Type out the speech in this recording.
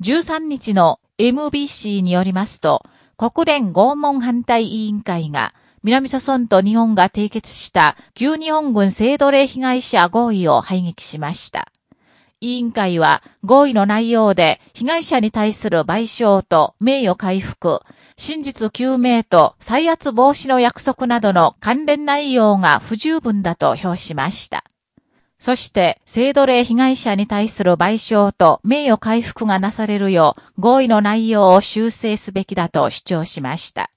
13日の MBC によりますと、国連拷問反対委員会が、南朝村と日本が締結した旧日本軍制度令被害者合意を排撃しました。委員会は合意の内容で被害者に対する賠償と名誉回復、真実究明と再圧防止の約束などの関連内容が不十分だと表しました。そして、性奴隷被害者に対する賠償と名誉回復がなされるよう合意の内容を修正すべきだと主張しました。